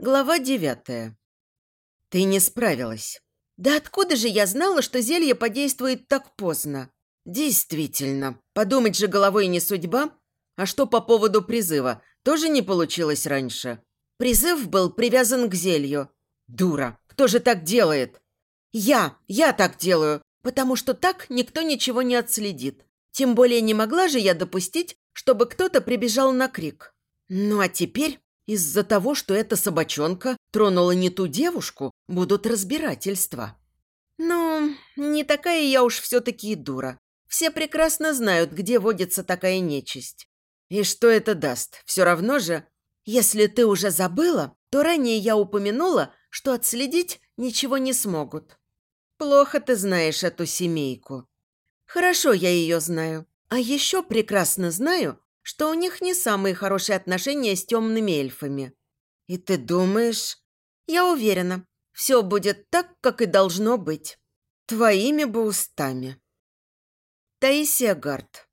Глава девятая. Ты не справилась. Да откуда же я знала, что зелье подействует так поздно? Действительно, подумать же головой не судьба. А что по поводу призыва? Тоже не получилось раньше. Призыв был привязан к зелью. Дура, кто же так делает? Я, я так делаю, потому что так никто ничего не отследит. Тем более не могла же я допустить, чтобы кто-то прибежал на крик. Ну а теперь из-за того, что эта собачонка тронула не ту девушку, будут разбирательства. Ну, не такая я уж все-таки и дура. Все прекрасно знают, где водится такая нечисть. И что это даст? Все равно же... Если ты уже забыла, то ранее я упомянула, что отследить ничего не смогут. Плохо ты знаешь эту семейку. Хорошо я ее знаю. А еще прекрасно знаю, что у них не самые хорошие отношения с темными эльфами. И ты думаешь... Я уверена, все будет так, как и должно быть. Твоими бы устами. Таисия Гард.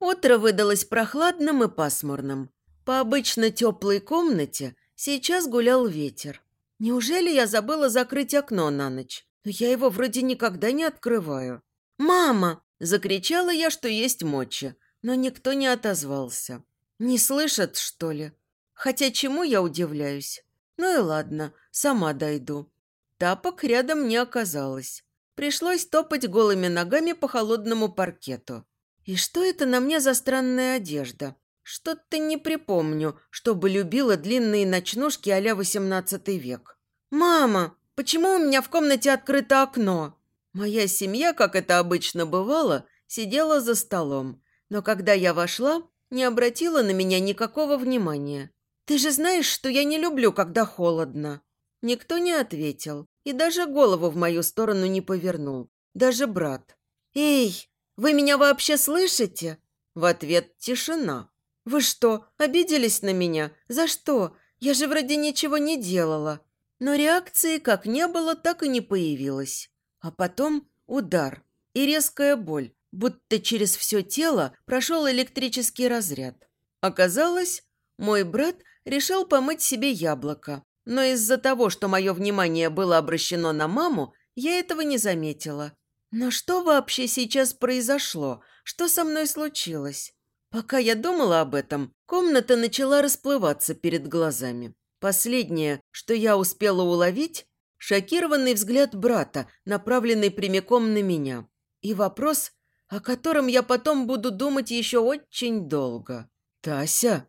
Утро выдалось прохладным и пасмурным. По обычно теплой комнате сейчас гулял ветер. Неужели я забыла закрыть окно на ночь? Но я его вроде никогда не открываю. «Мама!» – закричала я, что есть мочи но никто не отозвался. Не слышат, что ли? Хотя чему я удивляюсь? Ну и ладно, сама дойду. Тапок рядом не оказалось. Пришлось топать голыми ногами по холодному паркету. И что это на мне за странная одежда? Что-то не припомню, чтобы любила длинные ночнушки а-ля XVIII век. «Мама, почему у меня в комнате открыто окно?» Моя семья, как это обычно бывало, сидела за столом но когда я вошла, не обратила на меня никакого внимания. «Ты же знаешь, что я не люблю, когда холодно». Никто не ответил и даже голову в мою сторону не повернул. Даже брат. «Эй, вы меня вообще слышите?» В ответ тишина. «Вы что, обиделись на меня? За что? Я же вроде ничего не делала». Но реакции как не было, так и не появилось. А потом удар и резкая боль, будто через все тело прошел электрический разряд. Оказалось, мой брат решил помыть себе яблоко, но из-за того, что мое внимание было обращено на маму, я этого не заметила. Но что вообще сейчас произошло? Что со мной случилось? Пока я думала об этом, комната начала расплываться перед глазами. Последнее, что я успела уловить, шокированный взгляд брата, направленный прямиком на меня. И вопрос, о котором я потом буду думать еще очень долго. «Тася!»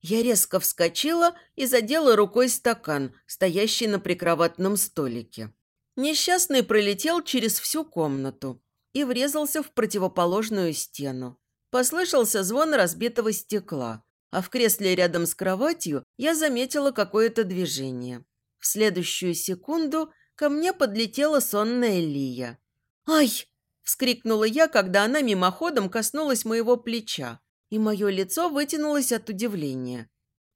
Я резко вскочила и задела рукой стакан, стоящий на прикроватном столике. Несчастный пролетел через всю комнату и врезался в противоположную стену. Послышался звон разбитого стекла, а в кресле рядом с кроватью я заметила какое-то движение. В следующую секунду ко мне подлетела сонная Лия. «Ай!» Вскрикнула я, когда она мимоходом коснулась моего плеча, и мое лицо вытянулось от удивления.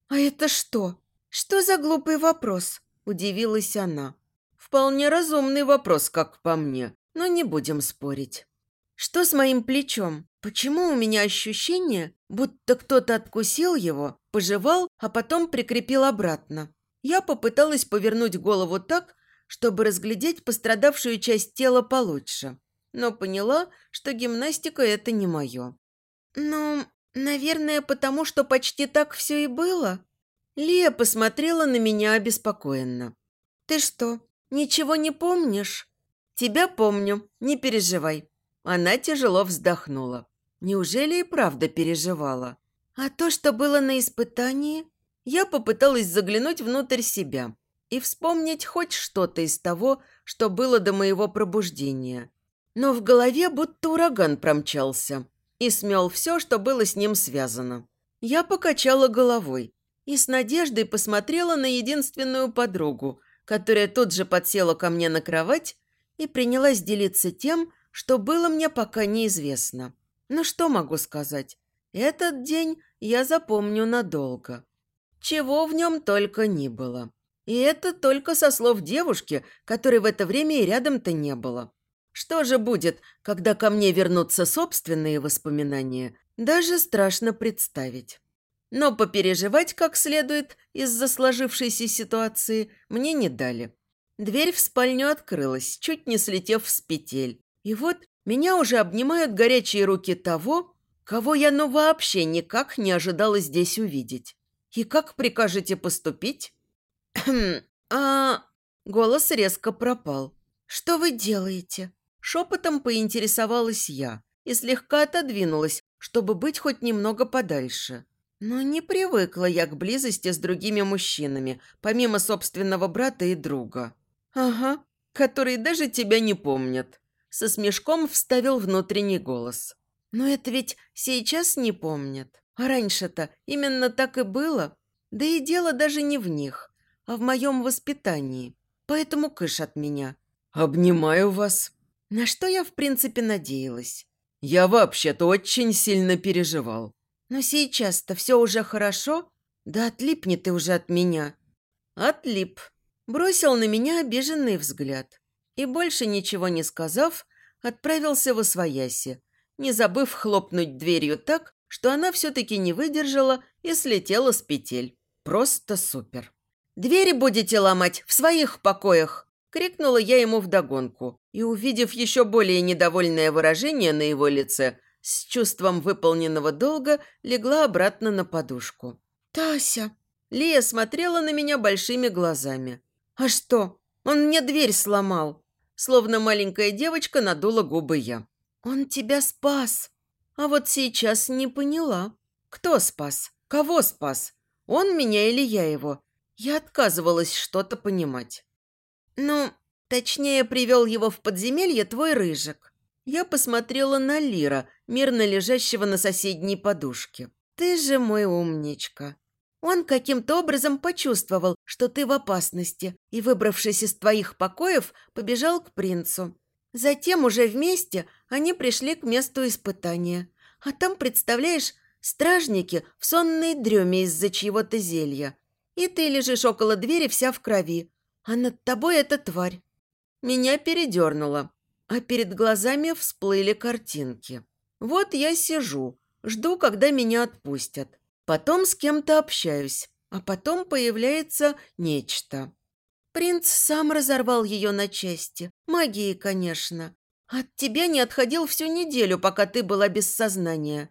«А это что? Что за глупый вопрос?» – удивилась она. «Вполне разумный вопрос, как по мне, но не будем спорить». «Что с моим плечом? Почему у меня ощущение, будто кто-то откусил его, пожевал, а потом прикрепил обратно?» Я попыталась повернуть голову так, чтобы разглядеть пострадавшую часть тела получше но поняла, что гимнастика – это не мое. «Ну, наверное, потому что почти так все и было». Лия посмотрела на меня обеспокоенно. «Ты что, ничего не помнишь?» «Тебя помню, не переживай». Она тяжело вздохнула. Неужели и правда переживала? А то, что было на испытании? Я попыталась заглянуть внутрь себя и вспомнить хоть что-то из того, что было до моего пробуждения но в голове будто ураган промчался и смел все, что было с ним связано. Я покачала головой и с надеждой посмотрела на единственную подругу, которая тут же подсела ко мне на кровать и принялась делиться тем, что было мне пока неизвестно. Ну что могу сказать? Этот день я запомню надолго. Чего в нем только не было. И это только со слов девушки, которой в это время и рядом-то не было. Что же будет, когда ко мне вернутся собственные воспоминания, даже страшно представить. Но попереживать как следует из-за сложившейся ситуации мне не дали. Дверь в спальню открылась, чуть не слетев с петель. И вот меня уже обнимают горячие руки того, кого я ну вообще никак не ожидала здесь увидеть. И как прикажете поступить? а... Голос резко пропал. «Что вы делаете?» Шепотом поинтересовалась я и слегка отодвинулась, чтобы быть хоть немного подальше. Но не привыкла я к близости с другими мужчинами, помимо собственного брата и друга. «Ага, которые даже тебя не помнят», – со смешком вставил внутренний голос. «Но это ведь сейчас не помнят. А раньше-то именно так и было. Да и дело даже не в них, а в моем воспитании. Поэтому кыш от меня». «Обнимаю вас». На что я, в принципе, надеялась. «Я вообще-то очень сильно переживал». «Но сейчас-то все уже хорошо? Да отлипни ты уже от меня». «Отлип», бросил на меня обиженный взгляд и, больше ничего не сказав, отправился в Освояси, не забыв хлопнуть дверью так, что она все-таки не выдержала и слетела с петель. Просто супер. «Двери будете ломать в своих покоях!» – крикнула я ему вдогонку и, увидев еще более недовольное выражение на его лице, с чувством выполненного долга легла обратно на подушку. «Тася!» Лия смотрела на меня большими глазами. «А что? Он мне дверь сломал!» Словно маленькая девочка надула губы я. «Он тебя спас!» А вот сейчас не поняла. Кто спас? Кого спас? Он меня или я его? Я отказывалась что-то понимать. Ну, точнее, привел его в подземелье твой рыжик. Я посмотрела на Лира, мирно лежащего на соседней подушке. Ты же мой умничка. Он каким-то образом почувствовал, что ты в опасности, и, выбравшись из твоих покоев, побежал к принцу. Затем уже вместе они пришли к месту испытания. А там, представляешь, стражники в сонной дреме из-за чьего-то зелья. И ты лежишь около двери вся в крови, а над тобой эта тварь. Меня передернуло, а перед глазами всплыли картинки. Вот я сижу, жду, когда меня отпустят. Потом с кем-то общаюсь, а потом появляется нечто. Принц сам разорвал ее на части. Магией, конечно. От тебя не отходил всю неделю, пока ты была без сознания.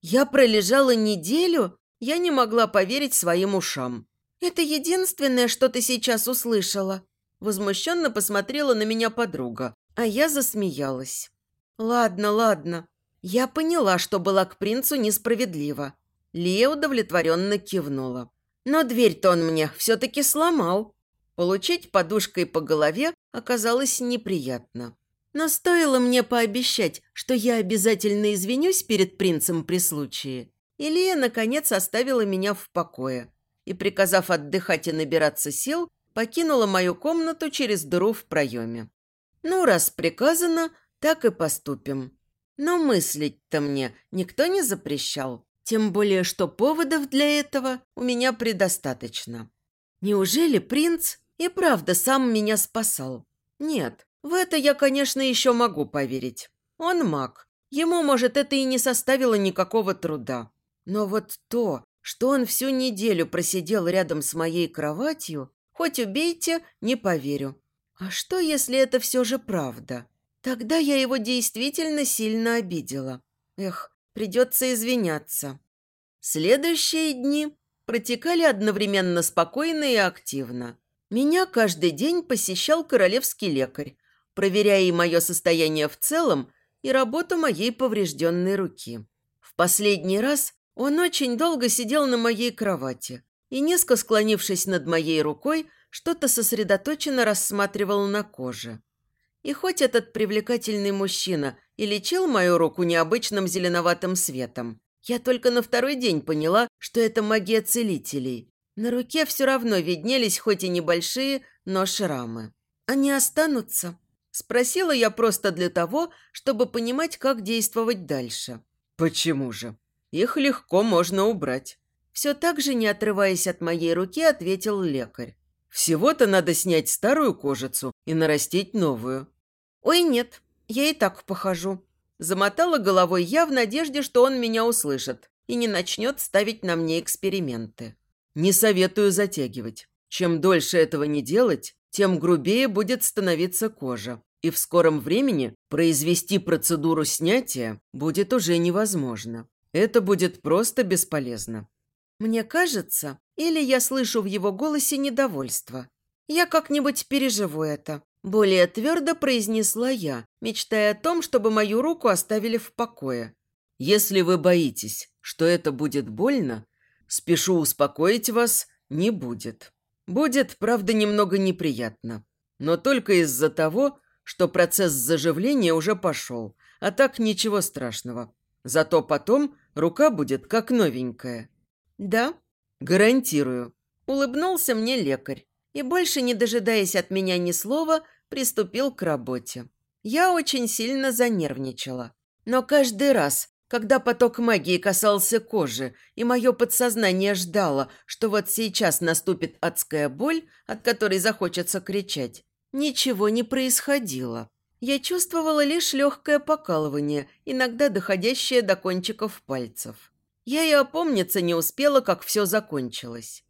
Я пролежала неделю? Я не могла поверить своим ушам. Это единственное, что ты сейчас услышала. Возмущенно посмотрела на меня подруга, а я засмеялась. Ладно, ладно. Я поняла, что была к принцу несправедлива. Лия удовлетворенно кивнула. Но дверь-то он мне все-таки сломал. Получить подушкой по голове оказалось неприятно. Но стоило мне пообещать, что я обязательно извинюсь перед принцем при случае. Илья, наконец, оставила меня в покое и, приказав отдыхать и набираться сил, покинула мою комнату через дыру в проеме. Ну, раз приказано, так и поступим. Но мыслить-то мне никто не запрещал. Тем более, что поводов для этого у меня предостаточно. Неужели принц и правда сам меня спасал? Нет, в это я, конечно, еще могу поверить. Он маг. Ему, может, это и не составило никакого труда. Но вот то, что он всю неделю просидел рядом с моей кроватью, хоть убейте, не поверю. А что, если это все же правда? Тогда я его действительно сильно обидела. Эх, Придется извиняться. Следующие дни протекали одновременно спокойно и активно. Меня каждый день посещал королевский лекарь, проверяя и мое состояние в целом, и работу моей поврежденной руки. В последний раз он очень долго сидел на моей кровати и, низко склонившись над моей рукой, что-то сосредоточенно рассматривал на коже. И хоть этот привлекательный мужчина и лечил мою руку необычным зеленоватым светом, я только на второй день поняла, что это магия целителей. На руке все равно виднелись хоть и небольшие, но шрамы. «Они останутся?» Спросила я просто для того, чтобы понимать, как действовать дальше. «Почему же? Их легко можно убрать». Все так же, не отрываясь от моей руки, ответил лекарь. «Всего-то надо снять старую кожицу и нарастить новую. «Ой, нет, я и так похожу». Замотала головой я в надежде, что он меня услышит. и не начнет ставить на мне эксперименты. Не советую затягивать. Чем дольше этого не делать, тем грубее будет становиться кожа. И в скором времени произвести процедуру снятия будет уже невозможно. Это будет просто бесполезно. Мне кажется, или я слышу в его голосе недовольство. Я как-нибудь переживу это. Более твердо произнесла я, мечтая о том, чтобы мою руку оставили в покое. Если вы боитесь, что это будет больно, спешу успокоить вас, не будет. Будет, правда, немного неприятно. Но только из-за того, что процесс заживления уже пошел, а так ничего страшного. Зато потом рука будет как новенькая. «Да?» «Гарантирую», – улыбнулся мне лекарь и, больше не дожидаясь от меня ни слова, приступил к работе. Я очень сильно занервничала. Но каждый раз, когда поток магии касался кожи, и мое подсознание ждало, что вот сейчас наступит адская боль, от которой захочется кричать, ничего не происходило. Я чувствовала лишь легкое покалывание, иногда доходящее до кончиков пальцев. Я и опомниться не успела, как все закончилось.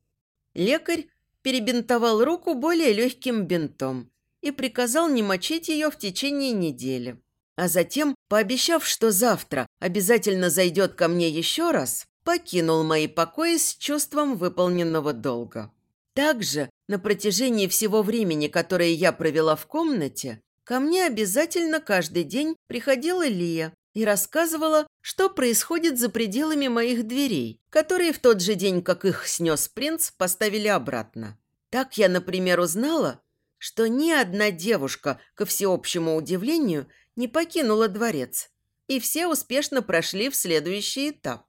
Лекарь перебинтовал руку более легким бинтом и приказал не мочить ее в течение недели. А затем, пообещав, что завтра обязательно зайдет ко мне еще раз, покинул мои покои с чувством выполненного долга. Также на протяжении всего времени, которое я провела в комнате, ко мне обязательно каждый день приходила Лия и рассказывала, что происходит за пределами моих дверей, которые в тот же день, как их снес принц, поставили обратно. Так я, например, узнала, что ни одна девушка, ко всеобщему удивлению, не покинула дворец, и все успешно прошли в следующий этап.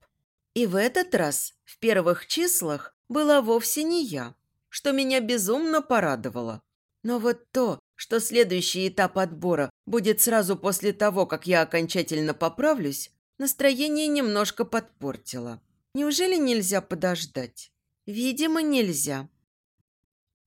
И в этот раз, в первых числах, была вовсе не я, что меня безумно порадовало. Но вот то, что следующий этап отбора будет сразу после того, как я окончательно поправлюсь, настроение немножко подпортило. Неужели нельзя подождать? Видимо, нельзя.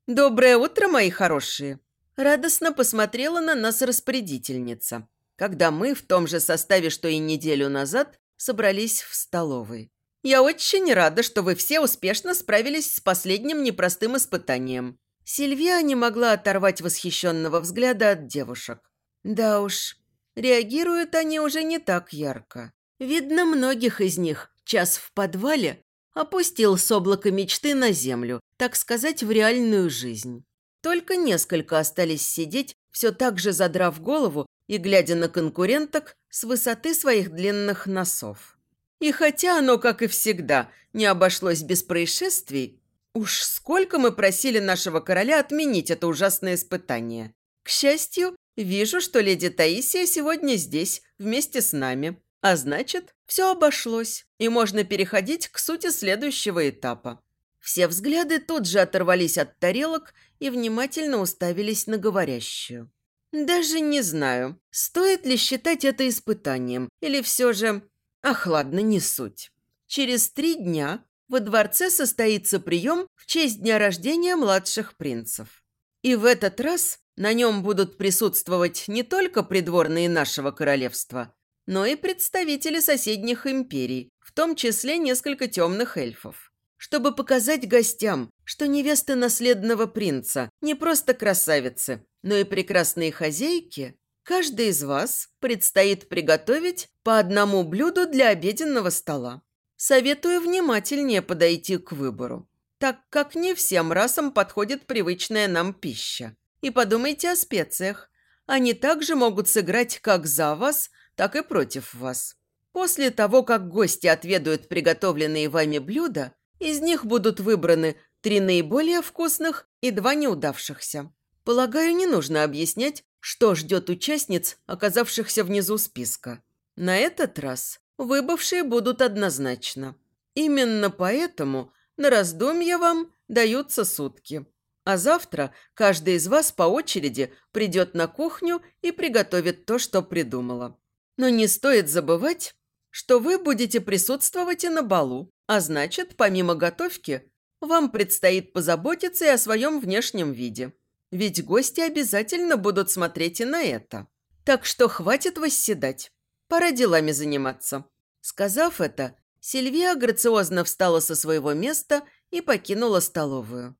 «Доброе утро, мои хорошие!» Радостно посмотрела на нас распорядительница, когда мы в том же составе, что и неделю назад, собрались в столовой. «Я очень рада, что вы все успешно справились с последним непростым испытанием. Сильвия не могла оторвать восхищенного взгляда от девушек. Да уж, реагируют они уже не так ярко. Видно, многих из них час в подвале опустил с облака мечты на землю, так сказать, в реальную жизнь. Только несколько остались сидеть, все так же задрав голову и глядя на конкуренток с высоты своих длинных носов. И хотя оно, как и всегда, не обошлось без происшествий, Уж сколько мы просили нашего короля отменить это ужасное испытание. К счастью, вижу, что леди Таисия сегодня здесь, вместе с нами. А значит, все обошлось, и можно переходить к сути следующего этапа. Все взгляды тут же оторвались от тарелок и внимательно уставились на говорящую. Даже не знаю, стоит ли считать это испытанием, или все же... Ах, ладно, не суть. Через три дня во дворце состоится прием в честь дня рождения младших принцев. И в этот раз на нем будут присутствовать не только придворные нашего королевства, но и представители соседних империй, в том числе несколько темных эльфов. Чтобы показать гостям, что невесты наследного принца не просто красавицы, но и прекрасные хозяйки, каждый из вас предстоит приготовить по одному блюду для обеденного стола. Советую внимательнее подойти к выбору, так как не всем расам подходит привычная нам пища. И подумайте о специях. Они также могут сыграть как за вас, так и против вас. После того, как гости отведают приготовленные вами блюда, из них будут выбраны три наиболее вкусных и два неудавшихся. Полагаю, не нужно объяснять, что ждет участниц, оказавшихся внизу списка. На этот раз выбывшие будут однозначно. Именно поэтому на раздумья вам даются сутки. А завтра каждый из вас по очереди придет на кухню и приготовит то, что придумала. Но не стоит забывать, что вы будете присутствовать и на балу, а значит, помимо готовки, вам предстоит позаботиться и о своем внешнем виде. Ведь гости обязательно будут смотреть и на это. Так что хватит восседать. Пора делами заниматься». Сказав это, Сильвия грациозно встала со своего места и покинула столовую.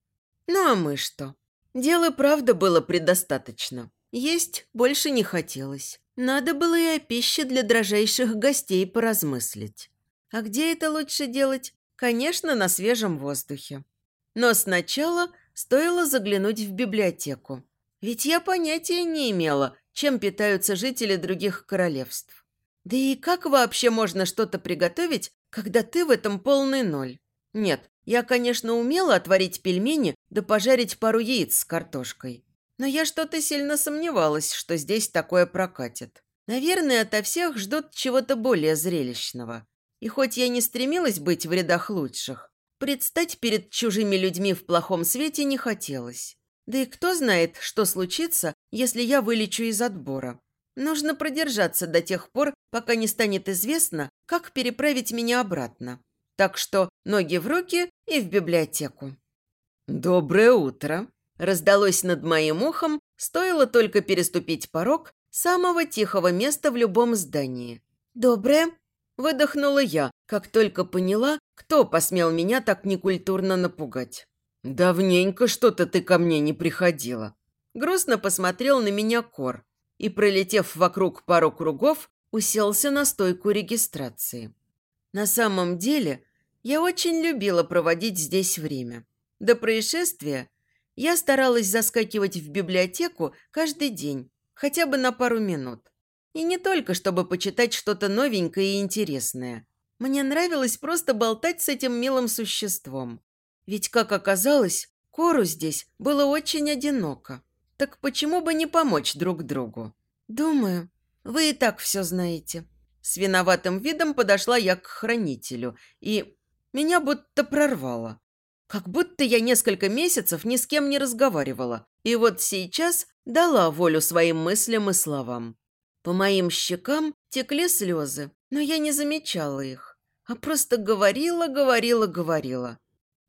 Ну а мы что? Дела правда было предостаточно. Есть больше не хотелось. Надо было и о пище для дрожайших гостей поразмыслить. А где это лучше делать? Конечно, на свежем воздухе. Но сначала стоило заглянуть в библиотеку. Ведь я понятия не имела, чем питаются жители других королевств. Да и как вообще можно что-то приготовить, когда ты в этом полный ноль? Нет, я, конечно, умела отварить пельмени да пожарить пару яиц с картошкой. Но я что-то сильно сомневалась, что здесь такое прокатит. Наверное, ото всех ждут чего-то более зрелищного. И хоть я не стремилась быть в рядах лучших, предстать перед чужими людьми в плохом свете не хотелось. Да и кто знает, что случится, если я вылечу из отбора. Нужно продержаться до тех пор, пока не станет известно, как переправить меня обратно. Так что ноги в руки и в библиотеку. «Доброе утро!» Раздалось над моим ухом, стоило только переступить порог самого тихого места в любом здании. «Доброе!» – выдохнула я, как только поняла, кто посмел меня так некультурно напугать. «Давненько что-то ты ко мне не приходила». Грустно посмотрел на меня Кор и, пролетев вокруг пару кругов, уселся на стойку регистрации. На самом деле, я очень любила проводить здесь время. До происшествия я старалась заскакивать в библиотеку каждый день, хотя бы на пару минут. И не только, чтобы почитать что-то новенькое и интересное. Мне нравилось просто болтать с этим милым существом. Ведь, как оказалось, Кору здесь было очень одиноко. Так почему бы не помочь друг другу? Думаю, вы и так все знаете. С виноватым видом подошла я к хранителю, и меня будто прорвало. Как будто я несколько месяцев ни с кем не разговаривала, и вот сейчас дала волю своим мыслям и словам. По моим щекам текли слезы, но я не замечала их, а просто говорила, говорила, говорила.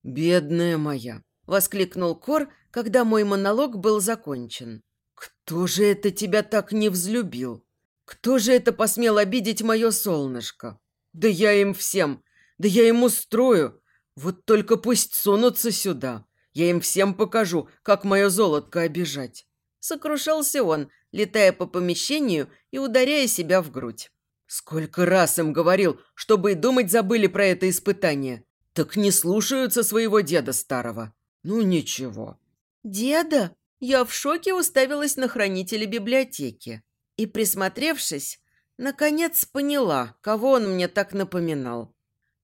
«Бедная моя!» – воскликнул Кор, когда мой монолог был закончен. «Кто же это тебя так не взлюбил? Кто же это посмел обидеть мое солнышко? Да я им всем, да я им устрою, вот только пусть сунутся сюда. Я им всем покажу, как мое золотко обижать. Сокрушался он, летая по помещению и ударяя себя в грудь. Сколько раз им говорил, чтобы и думать забыли про это испытание. Так не слушаются своего деда старого. Ну ничего. Деда? Я в шоке уставилась на хранителя библиотеки. И, присмотревшись, наконец поняла, кого он мне так напоминал.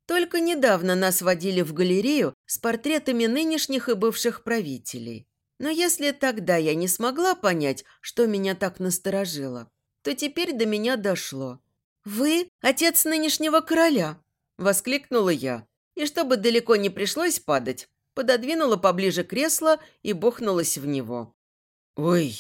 Только недавно нас водили в галерею с портретами нынешних и бывших правителей. Но если тогда я не смогла понять, что меня так насторожило, то теперь до меня дошло. «Вы – отец нынешнего короля!» – воскликнула я. И чтобы далеко не пришлось падать, пододвинула поближе кресло и бухнулась в него. «Ой!»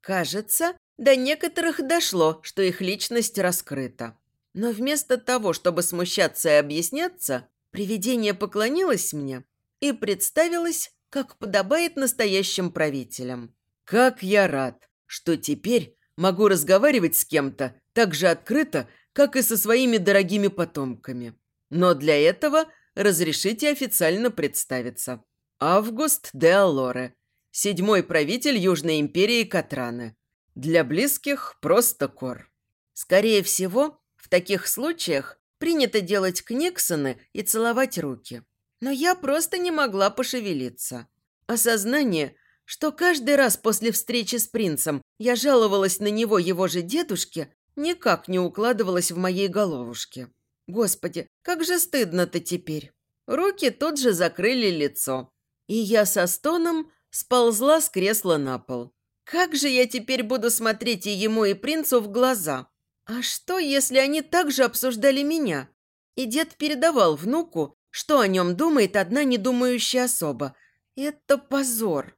Кажется, до некоторых дошло, что их личность раскрыта. Но вместо того, чтобы смущаться и объясняться, привидение поклонилось мне и представилось, как подобает настоящим правителям. «Как я рад, что теперь могу разговаривать с кем-то так же открыто, как и со своими дорогими потомками. Но для этого разрешите официально представиться. Август де Алоре, седьмой правитель Южной империи Катраны. Для близких просто Кор». Скорее всего, в таких случаях принято делать книгсоны и целовать руки. Но я просто не могла пошевелиться. Осознание, что каждый раз после встречи с принцем я жаловалась на него его же дедушке, никак не укладывалось в моей головушке. Господи, как же стыдно-то теперь. Руки тут же закрыли лицо. И я со стоном сползла с кресла на пол. Как же я теперь буду смотреть и ему, и принцу в глаза? А что, если они также обсуждали меня? И дед передавал внуку, что о нем думает одна недумающая особа. Это позор.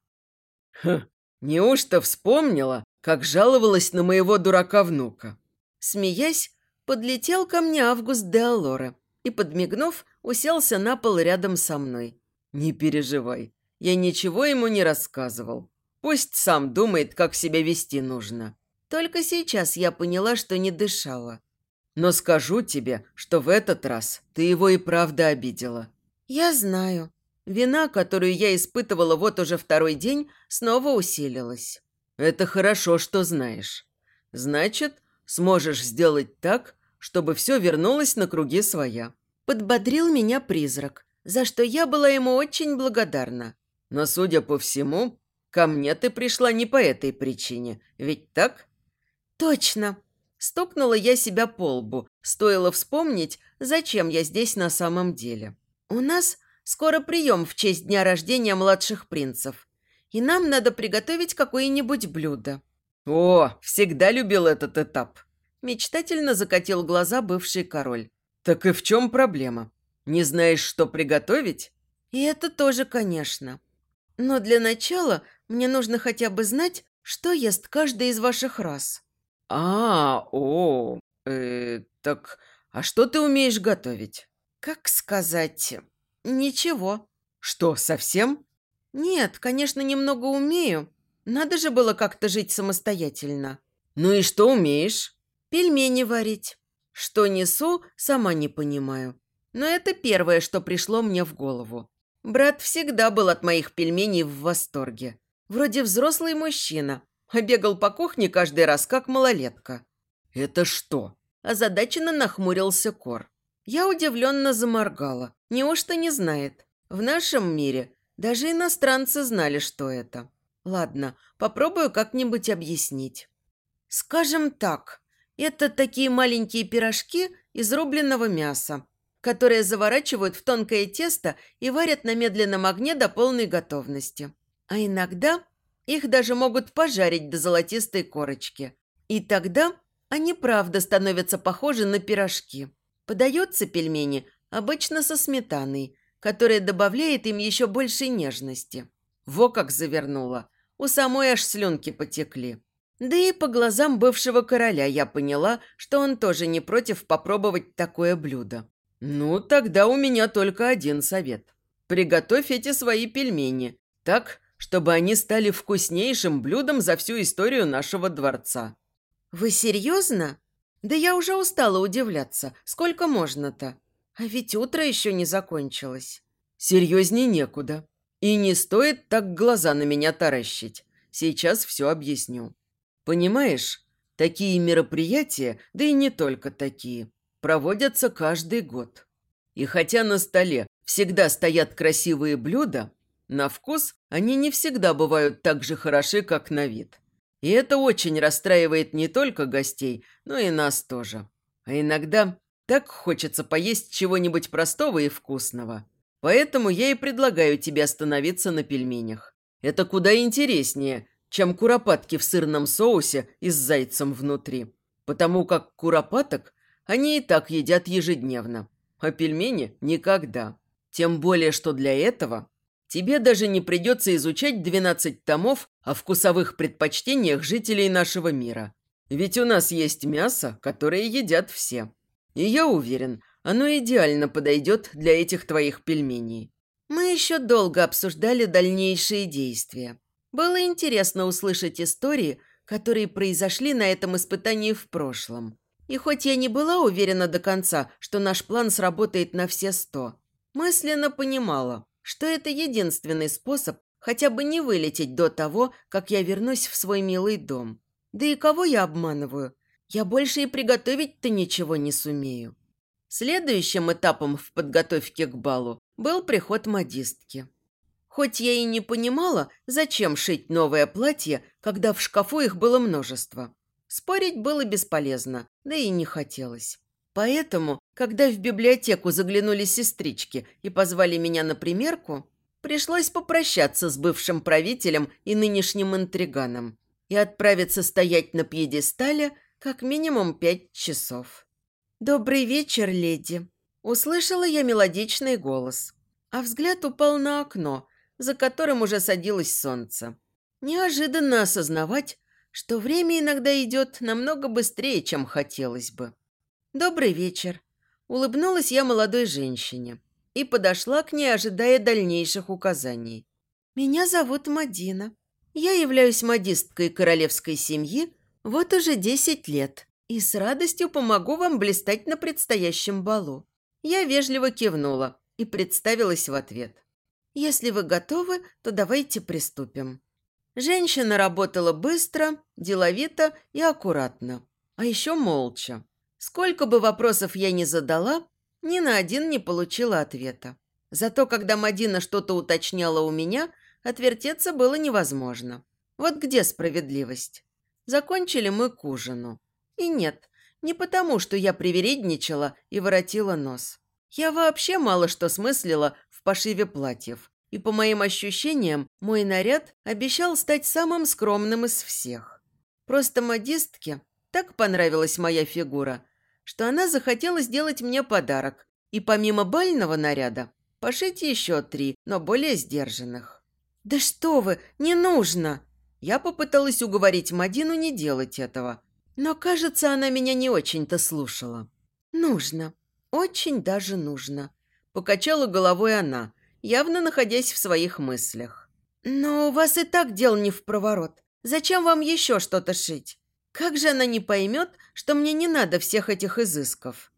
Хм, неужто вспомнила, как жаловалась на моего дурака-внука? Смеясь, подлетел ко мне Август де Алора и, подмигнув, уселся на пол рядом со мной. «Не переживай, я ничего ему не рассказывал. Пусть сам думает, как себя вести нужно». Только сейчас я поняла, что не дышала. Но скажу тебе, что в этот раз ты его и правда обидела». «Я знаю». Вина, которую я испытывала вот уже второй день, снова усилилась. «Это хорошо, что знаешь. Значит, сможешь сделать так, чтобы все вернулось на круги своя». Подбодрил меня призрак, за что я была ему очень благодарна. «Но, судя по всему, ко мне ты пришла не по этой причине, ведь так?» «Точно!» Стукнула я себя по лбу. Стоило вспомнить, зачем я здесь на самом деле. У нас скоро прием в честь дня рождения младших принцев. И нам надо приготовить какое-нибудь блюдо. О, всегда любил этот этап. Мечтательно закатил глаза бывший король. Так и в чем проблема? Не знаешь, что приготовить? И это тоже, конечно. Но для начала мне нужно хотя бы знать, что ест каждый из ваших рас. «А, о, э, так, а что ты умеешь готовить?» «Как сказать? Ничего». «Что, совсем?» «Нет, конечно, немного умею. Надо же было как-то жить самостоятельно». «Ну и что умеешь?» «Пельмени варить. Что несу, сама не понимаю. Но это первое, что пришло мне в голову. Брат всегда был от моих пельменей в восторге. Вроде взрослый мужчина, а бегал по кухне каждый раз, как малолетка. «Это что?» Озадаченно нахмурился Кор. Я удивленно заморгала. Неужто не знает? В нашем мире даже иностранцы знали, что это. Ладно, попробую как-нибудь объяснить. Скажем так, это такие маленькие пирожки из рубленного мяса, которые заворачивают в тонкое тесто и варят на медленном огне до полной готовности. А иногда их даже могут пожарить до золотистой корочки. И тогда они правда становятся похожи на пирожки. Подаются пельмени обычно со сметаной, которая добавляет им еще большей нежности. Во как завернула. У самой аж слюнки потекли. Да и по глазам бывшего короля я поняла, что он тоже не против попробовать такое блюдо. «Ну, тогда у меня только один совет. Приготовь эти свои пельмени так, чтобы они стали вкуснейшим блюдом за всю историю нашего дворца». «Вы серьезно? Да я уже устала удивляться. Сколько можно-то? А ведь утро еще не закончилось». «Серьезней некуда. И не стоит так глаза на меня таращить. Сейчас все объясню. Понимаешь, такие мероприятия, да и не только такие, проводятся каждый год. И хотя на столе всегда стоят красивые блюда, на вкус они не всегда бывают так же хороши, как на вид. И это очень расстраивает не только гостей, но и нас тоже. А иногда так хочется поесть чего-нибудь простого и вкусного. Поэтому я и предлагаю тебе остановиться на пельменях. Это куда интереснее, чем куропатки в сырном соусе и с зайцем внутри. Потому как куропаток они и так едят ежедневно, а пельмени – никогда. Тем более, что для этого Тебе даже не придется изучать 12 томов о вкусовых предпочтениях жителей нашего мира. Ведь у нас есть мясо, которое едят все. И я уверен, оно идеально подойдет для этих твоих пельменей. Мы еще долго обсуждали дальнейшие действия. Было интересно услышать истории, которые произошли на этом испытании в прошлом. И хоть я не была уверена до конца, что наш план сработает на все сто, мысленно понимала, что это единственный способ хотя бы не вылететь до того, как я вернусь в свой милый дом. Да и кого я обманываю? Я больше и приготовить-то ничего не сумею. Следующим этапом в подготовке к балу был приход модистки. Хоть я и не понимала, зачем шить новое платье, когда в шкафу их было множество. Спорить было бесполезно, да и не хотелось. Поэтому, когда в библиотеку заглянули сестрички и позвали меня на примерку, пришлось попрощаться с бывшим правителем и нынешним интриганом и отправиться стоять на пьедестале как минимум пять часов. «Добрый вечер, леди!» Услышала я мелодичный голос, а взгляд упал на окно, за которым уже садилось солнце. Неожиданно осознавать, что время иногда идет намного быстрее, чем хотелось бы. «Добрый вечер!» Улыбнулась я молодой женщине и подошла к ней, ожидая дальнейших указаний. «Меня зовут Мадина. Я являюсь модисткой королевской семьи вот уже десять лет И с радостью помогу вам блистать на предстоящем балу. Я вежливо кивнула и представилась в ответ. Если вы готовы, то давайте приступим. Женщина работала быстро, деловито и аккуратно, а еще молча. Сколько бы вопросов я ни задала, ни на один не получила ответа. Зато когда Мадина что-то уточняла у меня, отвертеться было невозможно. Вот где справедливость? Закончили мы к ужину. И нет, не потому, что я привередничала и воротила нос. Я вообще мало что смыслила в пошиве платьев. И по моим ощущениям, мой наряд обещал стать самым скромным из всех. Просто модистке так понравилась моя фигура, что она захотела сделать мне подарок. И помимо бального наряда, пошить еще три, но более сдержанных. «Да что вы, не нужно!» Я попыталась уговорить Мадину не делать этого, но, кажется, она меня не очень-то слушала. «Нужно. Очень даже нужно», – покачала головой она, явно находясь в своих мыслях. «Но у вас и так дел не в проворот. Зачем вам еще что-то шить? Как же она не поймет, что мне не надо всех этих изысков?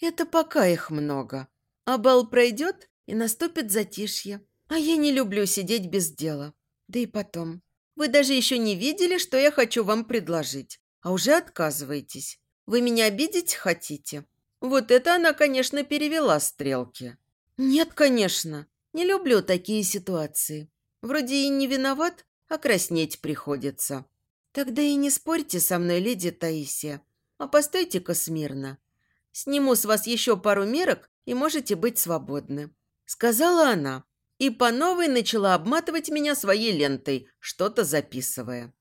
Это пока их много. А бал пройдет, и наступит затишье. А я не люблю сидеть без дела. Да и потом. Вы даже еще не видели, что я хочу вам предложить а уже отказываетесь. Вы меня обидеть хотите?» Вот это она, конечно, перевела стрелки. «Нет, конечно. Не люблю такие ситуации. Вроде и не виноват, а краснеть приходится. Тогда и не спорьте со мной, леди Таисия, а постойте-ка смирно. Сниму с вас еще пару мерок, и можете быть свободны», – сказала она. И по новой начала обматывать меня своей лентой, что-то записывая.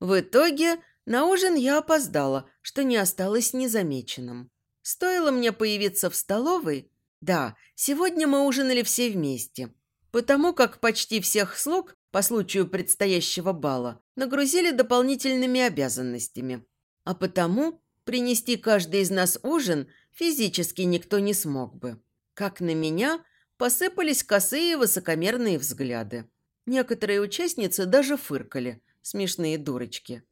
В итоге на ужин я опоздала, что не осталось незамеченным. Стоило мне появиться в столовой... Да, сегодня мы ужинали все вместе. Потому как почти всех слуг по случаю предстоящего бала нагрузили дополнительными обязанностями. А потому принести каждый из нас ужин физически никто не смог бы. Как на меня посыпались косые высокомерные взгляды. Некоторые участницы даже фыркали, смешные дурочки.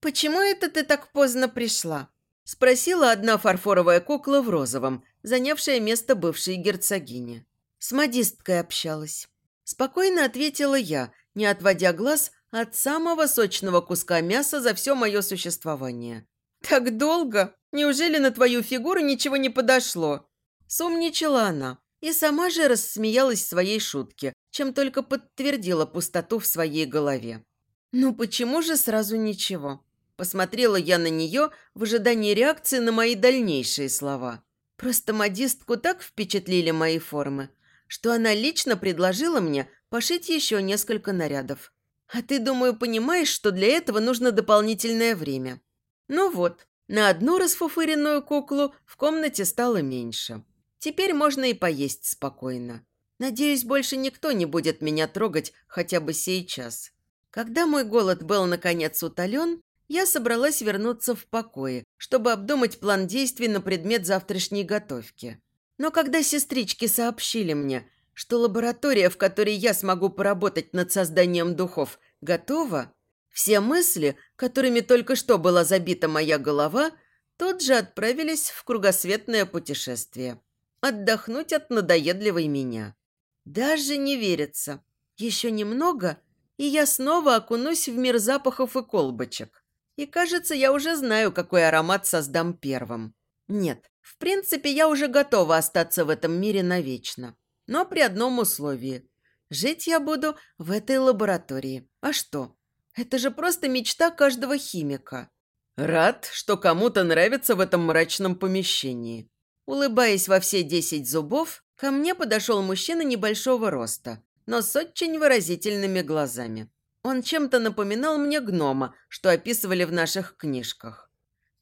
«Почему это ты так поздно пришла?» – спросила одна фарфоровая кукла в розовом, занявшая место бывшей герцогини. С модисткой общалась. Спокойно ответила я, не отводя глаз от самого сочного куска мяса за все мое существование. «Так долго? Неужели на твою фигуру ничего не подошло?» Сумничала она и сама же рассмеялась своей шутке, чем только подтвердила пустоту в своей голове. «Ну почему же сразу ничего?» Посмотрела я на нее в ожидании реакции на мои дальнейшие слова. Просто модистку так впечатлили мои формы, что она лично предложила мне пошить еще несколько нарядов. А ты, думаю, понимаешь, что для этого нужно дополнительное время. Ну вот, на одну расфуфыренную куклу в комнате стало меньше. Теперь можно и поесть спокойно. Надеюсь, больше никто не будет меня трогать хотя бы сейчас. Когда мой голод был наконец утолен, я собралась вернуться в покое, чтобы обдумать план действий на предмет завтрашней готовки. Но когда сестрички сообщили мне, что лаборатория, в которой я смогу поработать над созданием духов, готова, все мысли, которыми только что была забита моя голова, тут же отправились в кругосветное путешествие. Отдохнуть от надоедливой меня. Даже не верится. Еще немного, и я снова окунусь в мир запахов и колбочек. И кажется, я уже знаю, какой аромат создам первым. Нет, в принципе, я уже готова остаться в этом мире навечно. Но при одном условии. Жить я буду в этой лаборатории. А что? Это же просто мечта каждого химика. Рад, что кому-то нравится в этом мрачном помещении. Улыбаясь во все десять зубов, ко мне подошел мужчина небольшого роста, но с очень выразительными глазами. Он чем-то напоминал мне гнома, что описывали в наших книжках.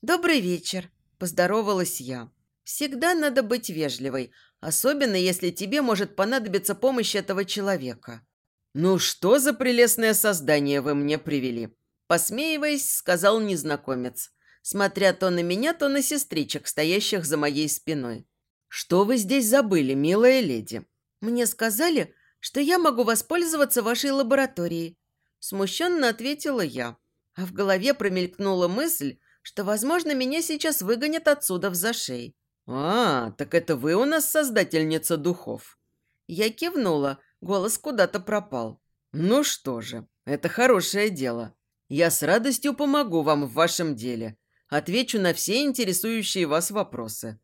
«Добрый вечер», – поздоровалась я. «Всегда надо быть вежливой, особенно если тебе может понадобиться помощь этого человека». «Ну что за прелестное создание вы мне привели?» Посмеиваясь, сказал незнакомец, смотря то на меня, то на сестричек, стоящих за моей спиной. «Что вы здесь забыли, милая леди?» «Мне сказали, что я могу воспользоваться вашей лабораторией», смущенно ответила я. А в голове промелькнула мысль, что, возможно, меня сейчас выгонят отсюда в зашей. «А, так это вы у нас создательница духов?» Я кивнула, голос куда-то пропал. «Ну что же, это хорошее дело. Я с радостью помогу вам в вашем деле. Отвечу на все интересующие вас вопросы.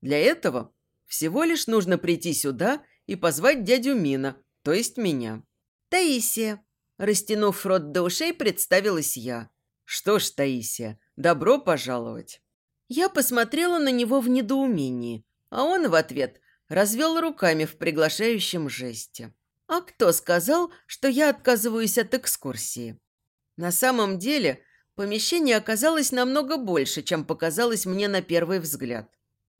Для этого всего лишь нужно прийти сюда и позвать дядю Мина, то есть меня». «Таисия», – растянув рот до ушей, представилась я. «Что ж, Таисия, добро пожаловать». Я посмотрела на него в недоумении, а он в ответ развел руками в приглашающем жесте. А кто сказал, что я отказываюсь от экскурсии? На самом деле, помещение оказалось намного больше, чем показалось мне на первый взгляд.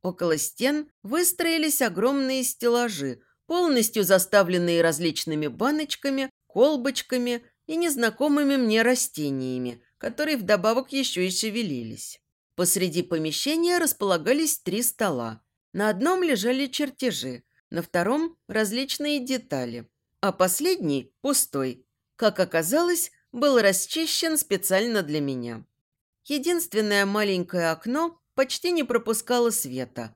Около стен выстроились огромные стеллажи, полностью заставленные различными баночками, колбочками и незнакомыми мне растениями, которые вдобавок еще и шевелились. Посреди помещения располагались три стола. На одном лежали чертежи, на втором – различные детали, а последний – пустой. Как оказалось, был расчищен специально для меня. Единственное маленькое окно почти не пропускало света.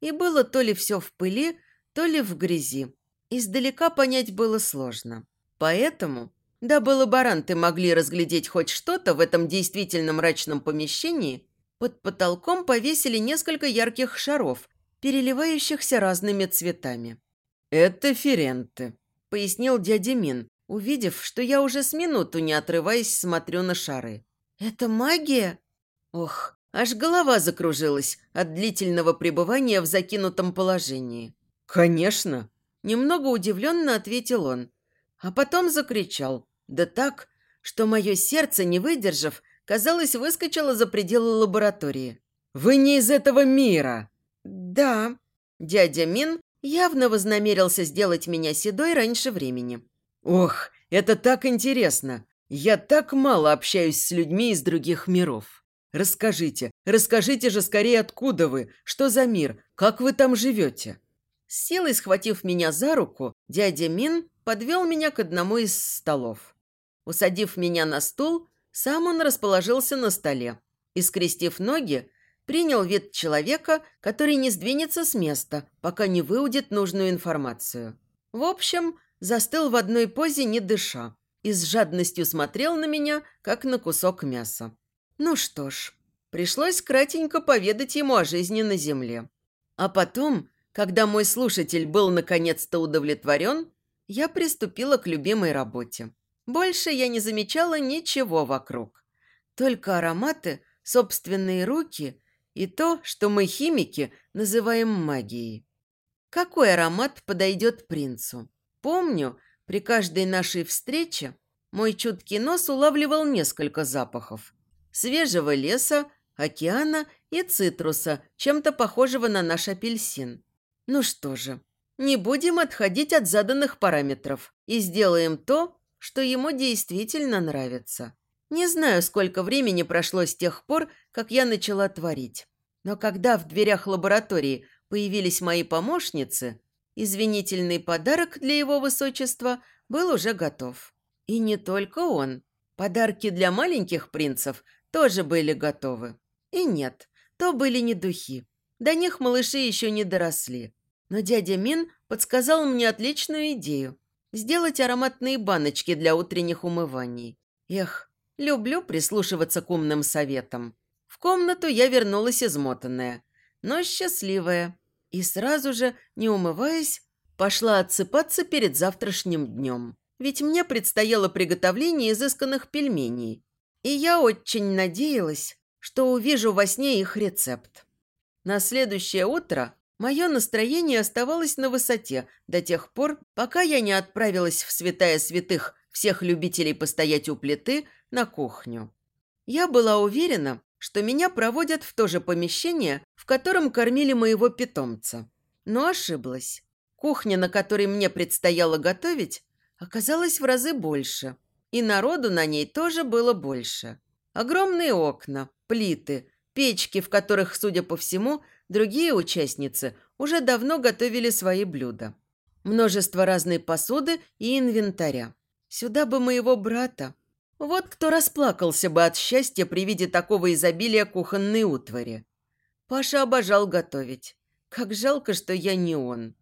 И было то ли все в пыли, то ли в грязи. Издалека понять было сложно. Поэтому, дабы лаборанты могли разглядеть хоть что-то в этом действительно мрачном помещении, под потолком повесили несколько ярких шаров, переливающихся разными цветами. «Это ференты», – пояснил дядя Мин, увидев, что я уже с минуту, не отрываясь, смотрю на шары. «Это магия?» Ох, аж голова закружилась от длительного пребывания в закинутом положении. «Конечно!» – немного удивленно ответил он, а потом закричал. Да так, что мое сердце, не выдержав, казалось, выскочила за пределы лаборатории. «Вы не из этого мира!» «Да». Дядя Мин явно вознамерился сделать меня седой раньше времени. «Ох, это так интересно! Я так мало общаюсь с людьми из других миров. Расскажите, расскажите же скорее, откуда вы, что за мир, как вы там живете?» С силой схватив меня за руку, дядя Мин подвел меня к одному из столов. Усадив меня на стул, сам он расположился на столе и, скрестив ноги, принял вид человека, который не сдвинется с места, пока не выудит нужную информацию. В общем, застыл в одной позе, не дыша, и с жадностью смотрел на меня, как на кусок мяса. Ну что ж, пришлось кратенько поведать ему о жизни на земле. А потом, когда мой слушатель был наконец-то удовлетворен, я приступила к любимой работе. Больше я не замечала ничего вокруг. Только ароматы, собственные руки и то, что мы, химики, называем магией. Какой аромат подойдет принцу? Помню, при каждой нашей встрече мой чуткий нос улавливал несколько запахов. Свежего леса, океана и цитруса, чем-то похожего на наш апельсин. Ну что же, не будем отходить от заданных параметров и сделаем то, что ему действительно нравится. Не знаю, сколько времени прошло с тех пор, как я начала творить. Но когда в дверях лаборатории появились мои помощницы, извинительный подарок для его высочества был уже готов. И не только он. Подарки для маленьких принцев тоже были готовы. И нет, то были не духи. До них малыши еще не доросли. Но дядя Мин подсказал мне отличную идею сделать ароматные баночки для утренних умываний. Эх, люблю прислушиваться к умным советам. В комнату я вернулась измотанная, но счастливая. И сразу же, не умываясь, пошла отсыпаться перед завтрашним днем. Ведь мне предстояло приготовление изысканных пельменей. И я очень надеялась, что увижу во сне их рецепт. На следующее утро Мое настроение оставалось на высоте до тех пор, пока я не отправилась в святая святых всех любителей постоять у плиты на кухню. Я была уверена, что меня проводят в то же помещение, в котором кормили моего питомца. Но ошиблась. Кухня, на которой мне предстояло готовить, оказалась в разы больше. И народу на ней тоже было больше. Огромные окна, плиты, печки, в которых, судя по всему, Другие участницы уже давно готовили свои блюда. Множество разной посуды и инвентаря. Сюда бы моего брата. Вот кто расплакался бы от счастья при виде такого изобилия кухонной утвари. Паша обожал готовить. Как жалко, что я не он.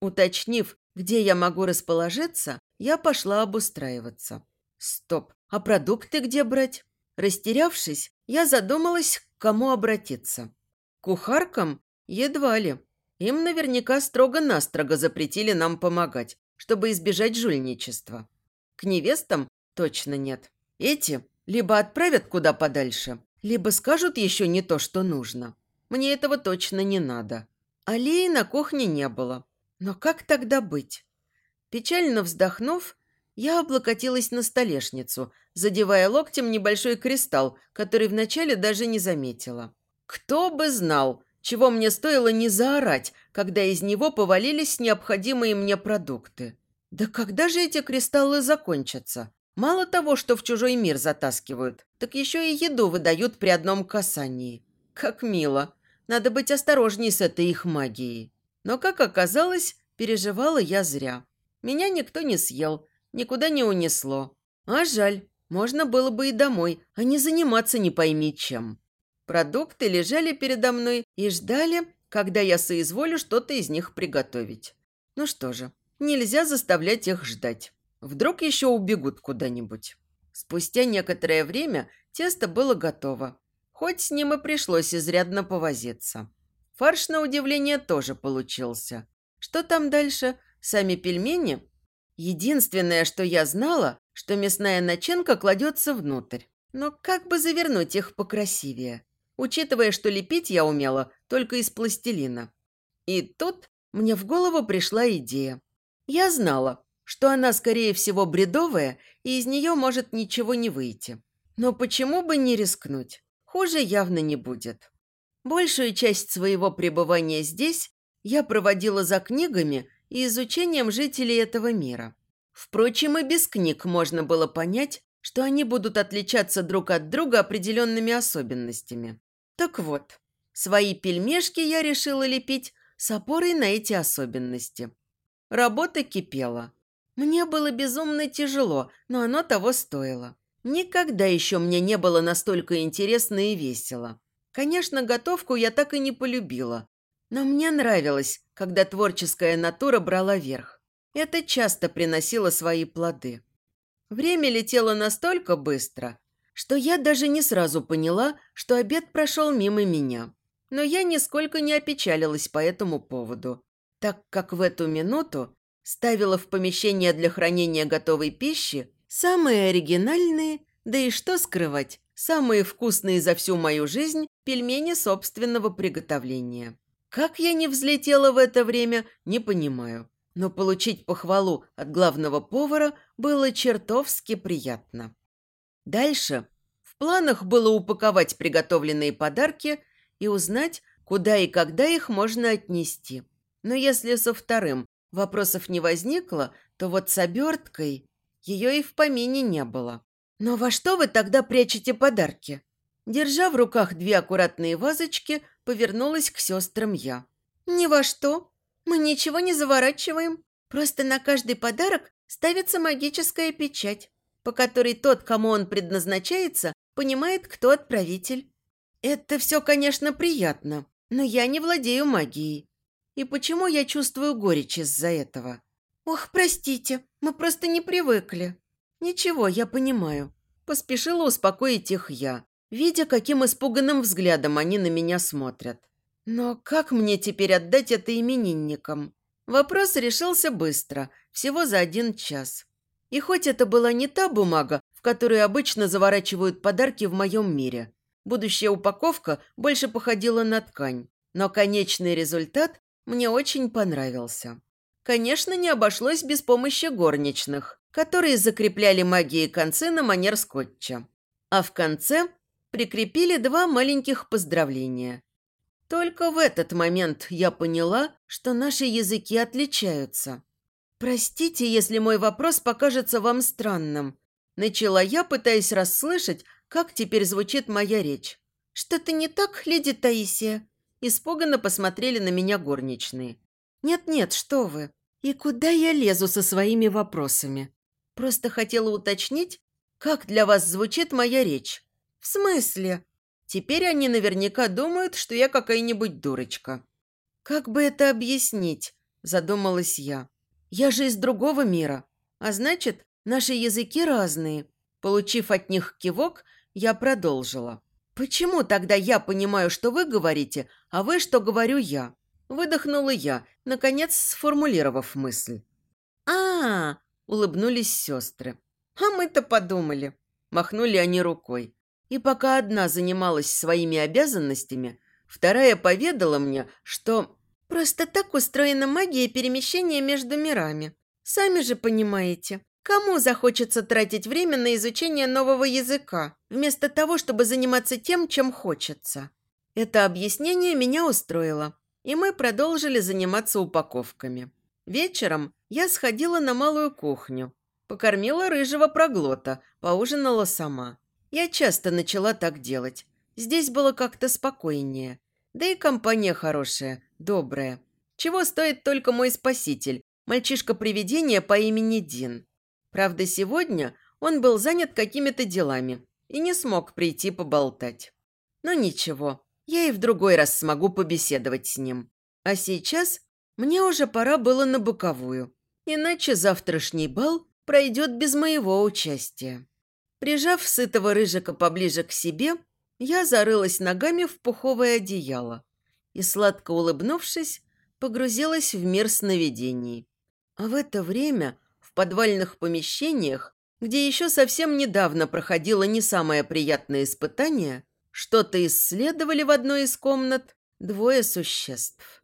Уточнив, где я могу расположиться, я пошла обустраиваться. Стоп, а продукты где брать? Растерявшись, я задумалась, к кому обратиться. Кухаркам? Едва ли. Им наверняка строго-настрого запретили нам помогать, чтобы избежать жульничества. К невестам точно нет. Эти либо отправят куда подальше, либо скажут еще не то, что нужно. Мне этого точно не надо. Алии на кухне не было. Но как тогда быть? Печально вздохнув, я облокотилась на столешницу, задевая локтем небольшой кристалл, который вначале даже не заметила. Кто бы знал, чего мне стоило не заорать, когда из него повалились необходимые мне продукты. Да когда же эти кристаллы закончатся? Мало того, что в чужой мир затаскивают, так еще и еду выдают при одном касании. Как мило. Надо быть осторожней с этой их магией. Но, как оказалось, переживала я зря. Меня никто не съел, никуда не унесло. А жаль, можно было бы и домой, а не заниматься не пойми чем. Продукты лежали передо мной и ждали, когда я соизволю что-то из них приготовить. Ну что же, нельзя заставлять их ждать. Вдруг еще убегут куда-нибудь. Спустя некоторое время тесто было готово. Хоть с ним и пришлось изрядно повозиться. Фарш, на удивление, тоже получился. Что там дальше? Сами пельмени? Единственное, что я знала, что мясная начинка кладется внутрь. Но как бы завернуть их покрасивее? Учитывая, что лепить я умела только из пластилина. И тут мне в голову пришла идея. Я знала, что она, скорее всего, бредовая, и из нее может ничего не выйти. Но почему бы не рискнуть? Хуже явно не будет. Большую часть своего пребывания здесь я проводила за книгами и изучением жителей этого мира. Впрочем, и без книг можно было понять, что они будут отличаться друг от друга определенными особенностями. Так вот, свои пельмешки я решила лепить с опорой на эти особенности. Работа кипела. Мне было безумно тяжело, но оно того стоило. Никогда еще мне не было настолько интересно и весело. Конечно, готовку я так и не полюбила. Но мне нравилось, когда творческая натура брала верх. Это часто приносило свои плоды. Время летело настолько быстро, что я даже не сразу поняла, что обед прошел мимо меня. Но я нисколько не опечалилась по этому поводу, так как в эту минуту ставила в помещение для хранения готовой пищи самые оригинальные, да и что скрывать, самые вкусные за всю мою жизнь пельмени собственного приготовления. Как я не взлетела в это время, не понимаю. Но получить похвалу от главного повара было чертовски приятно. Дальше в планах было упаковать приготовленные подарки и узнать, куда и когда их можно отнести. Но если со вторым вопросов не возникло, то вот с оберткой ее и в помине не было. «Но во что вы тогда прячете подарки?» Держа в руках две аккуратные вазочки, повернулась к сестрам я. «Ни во что. Мы ничего не заворачиваем. Просто на каждый подарок ставится магическая печать по которой тот, кому он предназначается, понимает, кто отправитель. Это все, конечно, приятно, но я не владею магией. И почему я чувствую горечь из-за этого? Ох, простите, мы просто не привыкли. Ничего, я понимаю. Поспешила успокоить их я, видя, каким испуганным взглядом они на меня смотрят. Но как мне теперь отдать это именинникам? Вопрос решился быстро, всего за один час. И хоть это была не та бумага, в которую обычно заворачивают подарки в моем мире, будущая упаковка больше походила на ткань, но конечный результат мне очень понравился. Конечно, не обошлось без помощи горничных, которые закрепляли магией концы на манер скотча. А в конце прикрепили два маленьких поздравления. Только в этот момент я поняла, что наши языки отличаются. «Простите, если мой вопрос покажется вам странным», – начала я, пытаясь расслышать, как теперь звучит моя речь. «Что-то не так, леди Таисия?» Испуганно посмотрели на меня горничные. «Нет-нет, что вы. И куда я лезу со своими вопросами? Просто хотела уточнить, Как для вас звучит моя речь? В смысле? Теперь они наверняка думают, что я какая-нибудь дурочка. Как бы это объяснить? Задумалась я. Я же из другого мира. А значит, наши языки разные. Получив от них кивок, я продолжила. «Почему тогда я понимаю, что вы говорите, а вы, что говорю я?» Выдохнула я, наконец сформулировав мысль. а, -а, -а улыбнулись сестры. «А мы-то подумали». Махнули они рукой. И пока одна занималась своими обязанностями, вторая поведала мне, что просто так устроена магия перемещения между мирами. Сами же понимаете, кому захочется тратить время на изучение нового языка, вместо того, чтобы заниматься тем, чем хочется. Это объяснение меня устроило, и мы продолжили заниматься упаковками. Вечером я сходила на малую кухню, покормила рыжего проглота, поужинала сама. Я часто начала так делать. Здесь было как-то спокойнее. Да и компания хорошая, добрая. Чего стоит только мой спаситель, мальчишка-привидение по имени Дин. Правда, сегодня он был занят какими-то делами и не смог прийти поболтать. Но ничего, я и в другой раз смогу побеседовать с ним. А сейчас мне уже пора было на боковую, иначе завтрашний бал пройдет без моего участия. Прижав сытого рыжика поближе к себе, я зарылась ногами в пуховое одеяло и, сладко улыбнувшись, погрузилась в мир сновидений. А в это время в подвальных помещениях, где еще совсем недавно проходило не самое приятное испытание, что-то исследовали в одной из комнат двое существ.